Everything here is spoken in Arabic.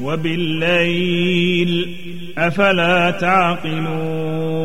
وبالليل أفلا تعقلون